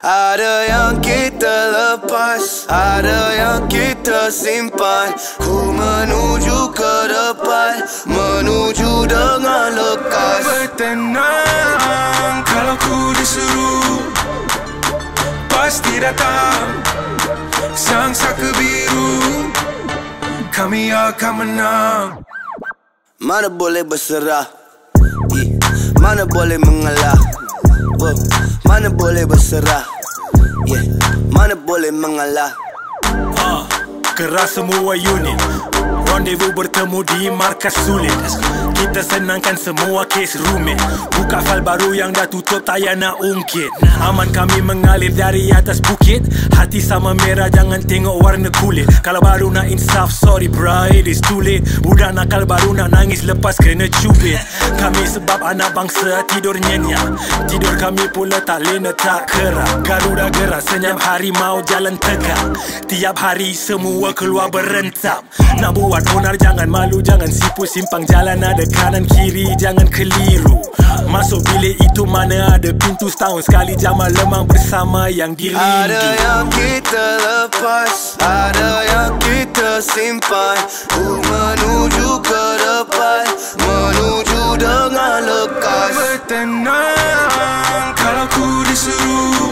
Ada yang kita lepas Ada yang kita simpan. Ku menuju ke depan Menuju dengan lekas. Bertenang Kalau ku disuruh Pasti datang. Sang saka biru Kami akan menang. Mana boleh berserah? Mana boleh mengalah. Mana boleh berserah yeah. Mana boleh mengalah? Ah, Keras semua unit. Rendezvous bertemu di markas sulit Kita senangkan semua kes rumit. Buka file baru yang dah tutup tak payah nak ungkit. Aman kami mengalir dari atas bukit. Hati sama merah jangan tengok warna kulit. Kalau baru nak insaf sorry bro it is too late. Budak nakal baru nak nangis lepas kena cubit. Kami sebab anak bangsa tidur nyenyak. Tidur kami pula tak lena tak kerak. Garuda gerak senyap harimau jalan tegak. Tiap hari semua keluar berentam Nak buat onar jangan malu jangan sipu Simpang jalan ada kanan kiri jangan keliru. Masuk bilik itu mana ada pintu Setahun sekali jamal lemang bersama yang dirindu Ada yang kita lepas Ada yang kita simpan. Ku menuju ke depan Menuju dengan lekas. Bertenang Kalau ku disuruh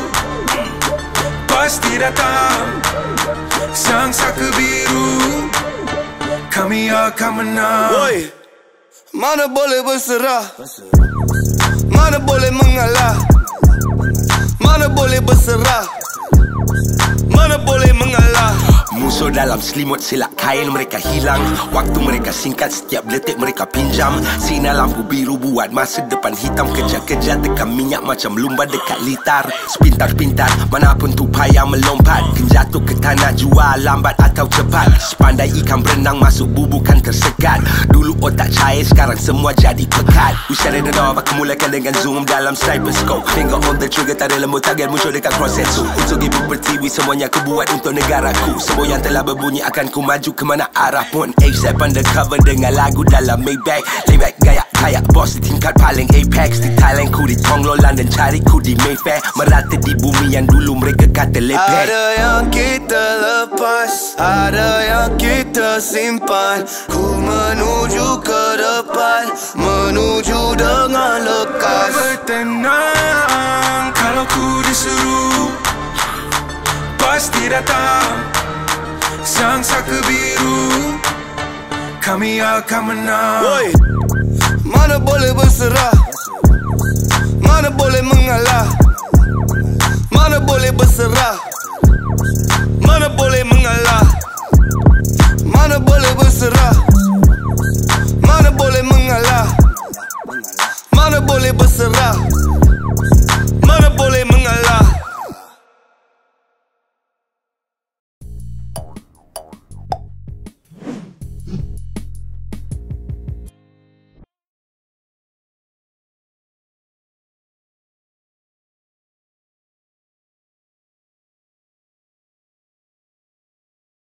Pasti datang. Sang saka biru Kami akan menang. Woi Mana boleh berserah. Mana boleh mengalah. Mana boleh berserah. Mana boleh mengalah Musuh dalam selimut silap kain mereka hilang. Waktu mereka singkat setiap detik mereka pinjam. Sinar lampu biru buat masa depan hitam. Kejar-kejar tekan minyak macam lumba dekat litar. Sepintar-pintar mana pun tu payah melompat. Kenjatuh ke tanah jual lambat atau cepat. Sepandai ikan berenang masuk bubukan tersekat. Dulu otak cair sekarang semua jadi pekat. Shut it off aku mulakan dengan zoom dalam sniper scope Finger on the trigger tak ada lembut target muncul dekat cross sensor Untuk ibu bertiwi semuanya aku buat untuk negaraku. Semua yang telah berbunyi akan ku maju ke mana arah pun. ASAP undercover dengan lagu dalam Maybach. Layback gaya kayak bos di tingkat paling apex. Di Thailand ku di Tonglo London cari ku di Mayfair Merata di bumi yang dulu mereka kata lepek. Ada yang kita lepas Ada yang kita simpan. Ku menuju ke depan Menuju dengan lekas. Bertenang Kalau ku disuruh Pasti datang Sang saka biru Kami akan menang. Mengalah Mana boleh berserah? Mana boleh mengalah